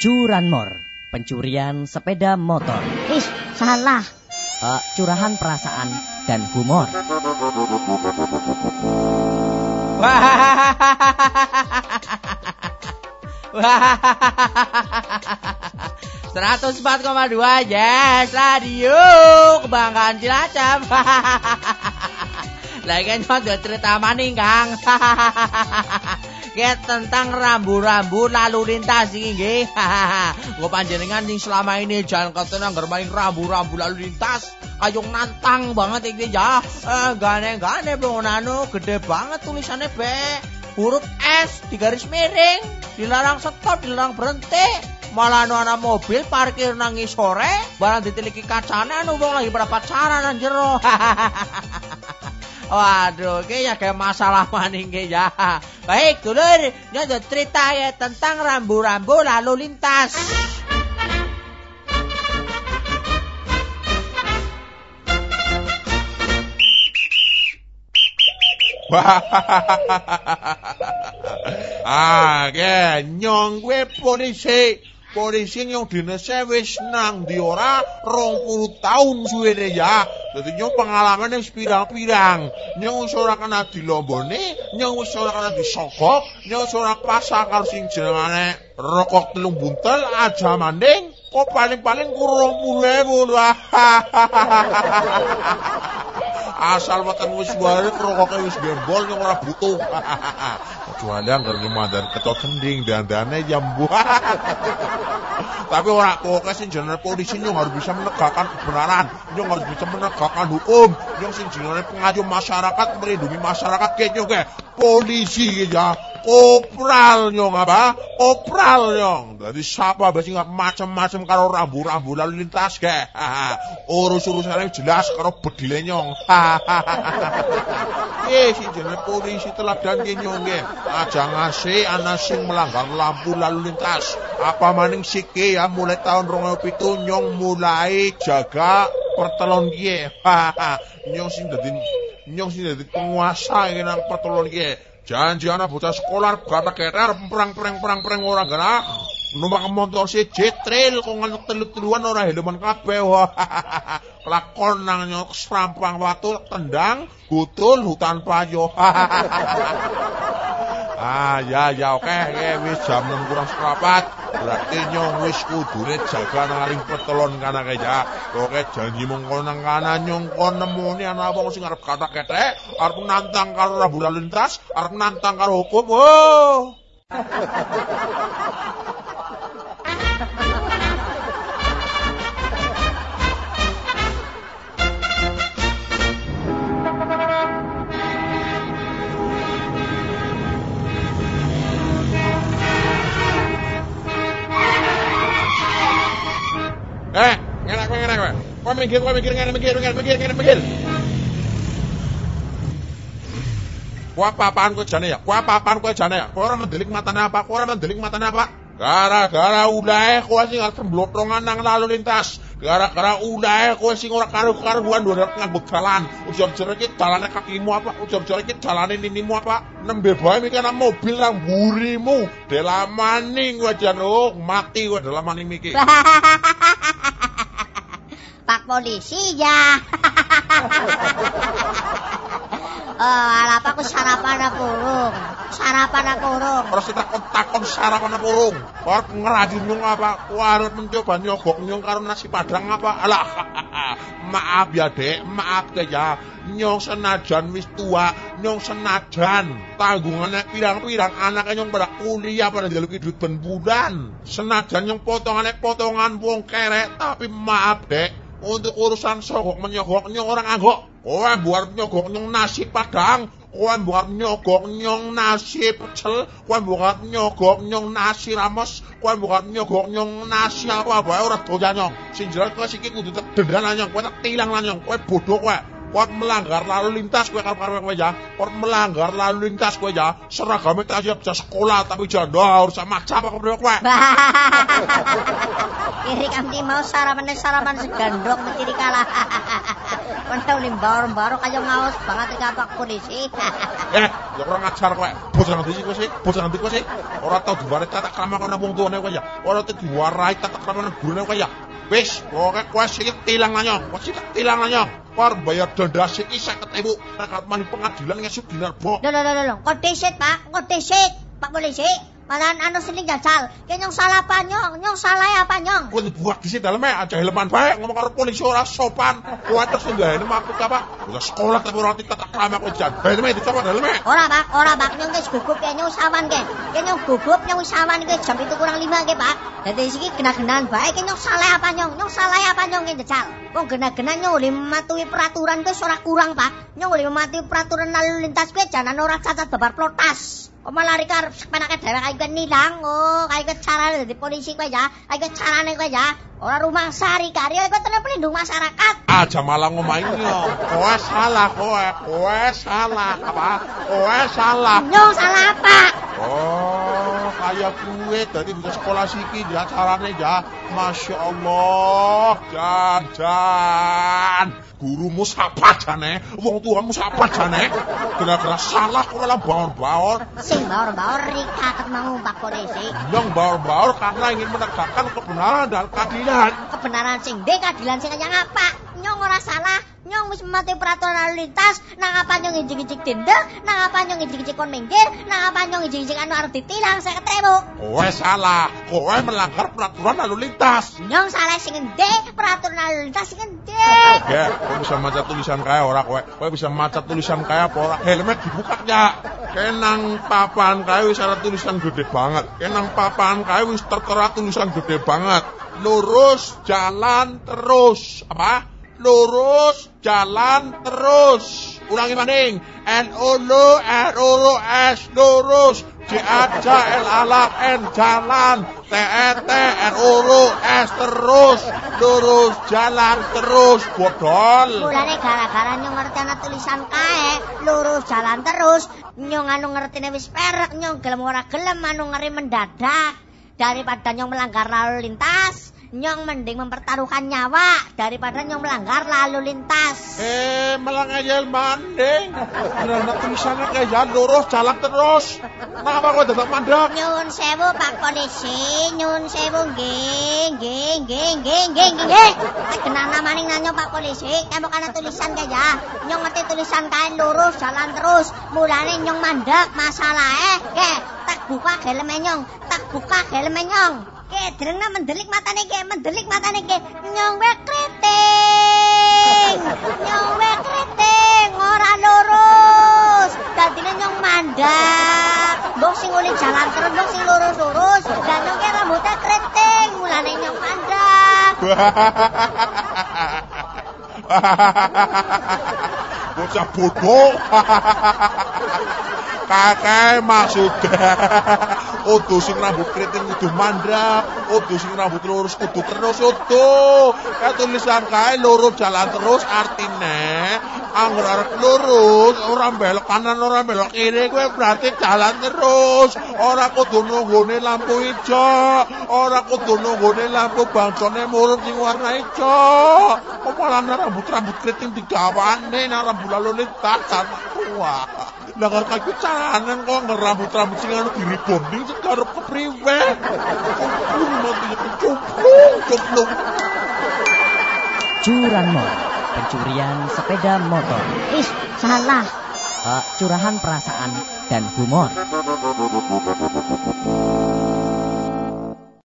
Curanmor, pencurian sepeda motor. Ih, salah. Uh, curahan perasaan dan humor. Seratus empat koma dua Yes Radio Kebanggaan Cilacap Lagi nyontot cerita maning Kang Kayak tentang rambu-rambu lalu lintas ini nggih. Gue panjenengan nih selama ini jangan katanya main rambu-rambu lalu lintas. Ayo nantang banget ini ya. Eh, gane-gane bangunanu gede banget tulisannya B. Huruf S di garis miring, dilarang stop, dilarang berhenti. Malah anu anak mobil parkir nangis sore, barang ditiliki kacana anu wong lagi pada pacaran anjero. Waduh, kayaknya kayak masalah maning ya. Baik, dulur, nyonya cerita ya tentang rambu-rambu lalu lintas. ah, ke nyong gue polisi polisi yang dinese wis nang di ora rong puluh tahun ya. Dadi nyong pengalaman wis pirang-pirang. Nyong wis ora kena dilombone, nyong wis ora kena disogok, nyong ora pasang sing jenengane rokok telung buntel aja manding. Kok paling-paling kurang puluh lho. Asal weten wis wae rokoknya wis gembol nyong ora butuh. Kecuali anggar nyemadar ketok kending dandane jambu. Tapi orang kok sing jenenge polisi nyong harus bisa menegakkan kebenaran, nyong harus bisa menegakkan hukum, nyong sing jenenge pengaju masyarakat, melindungi masyarakat kayak nyong polisi ya. Kopral nyong apa? Kopral nyong. Dari siapa basi nggak macam-macam karo rambu-rambu lalu lintas ke. Urus-urusannya jelas karo bedile nyong. Eh si jenenge polisi teladan nyong ge. Aja ngasih ana sing melanggar lampu lalu lintas. Apa maning sike ya mulai tahun 2007 nyong mulai jaga pertelon ki. Nyong sing dadi nyong sing dadi penguasa iki nang pertelon ki. Janji anak bocah sekolah kata keter perang perang perang perang orang gana numpak motor si jetril kok ngantuk telu teluan orang helman kabeh lakon nang nyok serampang watu tendang gutul hutan payo. Ah ya ya oke okay, wis jam 6 kurang seprapat berarti nyong wis kudune jaga naring petelon kana ya. Oke janji mongko nang kana nyong kon nemoni ana wong sing arep kata ketek, arep nantang karo rambu lalu lintas, arep nantang karo hukum. Oh. Kowe. Kowe mikir, ngenak mikir, ngenak mikir, ngenak mikir. Kowe apa-apaan kowe jane ya? Kowe apa-apaan kowe jane ya? Kowe ora mendelik matane apa? Kowe ora mendelik matane apa? Gara-gara ulae kowe sing arep mblotrongan nang lalu lintas. Gara-gara ulae kowe sing ora karo-karuan ndorok dalan. Ujar-ujar iki dalane kakimu apa? Ujar-ujar iki dalane ninimu apa? Nembe bae mikir nang mobil nang burimu. Delamaning kowe jan oh, mati kowe delamaning mikir. Polisi ya. Oh, apa aku sarapan apa urung? Sarapan apa urung? Terus takon takon sarapan apa urung? Kok ngerajin nyung apa? Warut mencoba nyogok nyung karo nasi padang apa? Alah, maaf ya dek, maaf ya. Nyong senajan wis tua, nyong senajan tanggungannya pirang-pirang anaknya nyong pada kuliah pada jaluki duit ben bulan. Senajan nyong potongannya potongan wong kerek, tapi maaf dek, untuk urusan sogok menyogok nyong orang anggok. Kowe buat nyogok nyong nasi padang, kowe buat nyogok nyong nasi pecel, kowe buat nyogok nyong nasi ramos, kowe buat nyogok nyong nasi apa apa ora doyan nyong. Sing jelas kowe siki kudu dendan nyong, kowe tilang nyong, kowe bodoh kowe. Kon melanggar lalu lintas kowe karo kowe ya. Kon melanggar lalu lintas kowe ya. Seragame tak siap sekolah tapi jangan harus sama cap kowe. Kami mau sarapan sarapan segandong menciri kalah. Kono ning bawor-bawor kaya ngaos banget iki apa polisi. Eh, ya kurang ajar kowe. Bocah ngendi sih kowe sih? Bocah ngendi kowe sih? Ora tau diwarai tata krama kono wong tuane kowe ya. Ora tau diwarai tata krama nang gurune kowe ya. Wis, pokoke kowe sing tilang nanya. Kowe sing tilang nanya. Par bayar denda sik 50.000. Nek mani pengadilan ngesuk dinerbo. Lho lho lho lho, kok disit, Pak? Kok disit? Pak polisi. Malahan anu sini jajal. Ki nyong salah apa nyong? Nyong salah apa nyong? Kowe dibuat di sini dalamnya aja helman bae ngomong karo polisi ora sopan. Kowe terus nggahene maksud apa? Udah sekolah tapi ora tata krama kowe jan. Helme dicoba dalamnya. Ora, Pak, ora, Pak. Nyong wis gugup ya nyong sawan ke. Ki nyong gugup nyong sawan ke jam itu kurang lima ke, Pak. Dadi iki kena-kenaan bae ki nyong salah apa nyong? Nyong salah apa nyong ki jajal? Wong gena-gena nyong oleh mematuhi peraturan ke ora kurang, Pak. Oleh mematuhi peraturan lalu lintas ke jalan ora cacat babar plotas. Kok malah rika arep sepenake dhewe kaya nilang. Oh, kaya carane dadi polisi kowe ya. Kaya carane kowe ya. Ora rumah sari karya iku tenan pelindung masyarakat. Aja malah ngomain yo. Kowe salah kowe. Kowe salah apa? Kowe salah. Nyong salah apa? Oh, kaya kuwe dadi bisa sekolah siki ya carane ya. Masya Allah, jan jan. Gurumu sapa jane? Wong tuamu sapa jane? Kira-kira salah kowe lah baor-baor. Sing baur-baur rika ketemu Pak Polisi. Yang baor-baor karena ingin menegakkan kebenaran dan keadilan. Kebenaran sing de keadilan sing kaya ngapa? Nyong ora salah, nyong wis mematuhi peraturan lalu lintas, nang apa nyong ijik-ijik tindak, nang apa nyong ijik-ijik kon minggir, nang apa nyong ijik-ijik anu arep ditilang saya ketemu. Kowe salah. Kowe melanggar peraturan lalu lintas. Nyong salah sing ngendi, peraturan lalu lintas sing ngendi. Ya, kowe bisa maca tulisan kaya ora kowe. Kowe bisa maca tulisan kaya apa ora? Helmet dibuka ya. Kenang papan kaya wis ada tulisan gede banget. Kenang papan kaya wis tertera tulisan gede banget. Lurus jalan terus. Apa? Lurus jalan terus. Ulangi maning. N O L R O L S lurus. J A J L A L N jalan. T E T R O L S terus. Lurus jalan terus. Bodol. Mulane gara-gara nyong ngerti ana tulisan kae, lurus jalan terus, nyong anu ngertine wis perek, nyong gelem ora gelem anu ngeri mendadak. Daripada nyong melanggar lalu lintas, nyong mending mempertaruhkan nyawa daripada nyong melanggar lalu lintas. Eh, malah ngayal mandeng. Karena tulisannya kayak lurus jalan terus. Kenapa kau tetap mandek? Nyun sewu Pak Polisi, nyun sewu nggih, nggih, nggih, nggih, nggih, nggih, kenana maning nanyo Pak Polisi, kamu kana tulisan kae ya. Nyong ngerti tulisan kae lurus jalan terus. Mulane nyong mandek masalah eh. Tak buka helme nyong, tak buka helme nyong. Ke, derengna mendelik matane ke, mendelik matane ke. Nyong wek kriting. Nyong wek kriting, ora lurus. Dadine nyong mandek. Mbok sing oleh jalan terus, mbok sing lurus-lurus. Dan nyong rambutnya kriting, mulane nyong mandek. Bocah bodoh. Kakek maksudnya Udu sing rambut keriting kudu mandrak. Udu sing rambut lurus kudu terus Udu Kayak tulisan kae lurus jalan terus artine Anggur arep lurus. Orang belok kanan orang belok kiri Gue berarti jalan terus. Orang kudu nunggune lampu hijau Orang kudu nunggune lampu bangcone murut sing warna hijau Kok malah rambut-rambut keriting digawane Nah rambut lalu lintas Wah lah karo kaki canan kok ngerambut-rambut sing anu diribonding sing karo kepriwe. Cumplung mati. Curanmor, pencurian sepeda motor. Ih, salah. Eh, curahan perasaan dan humor.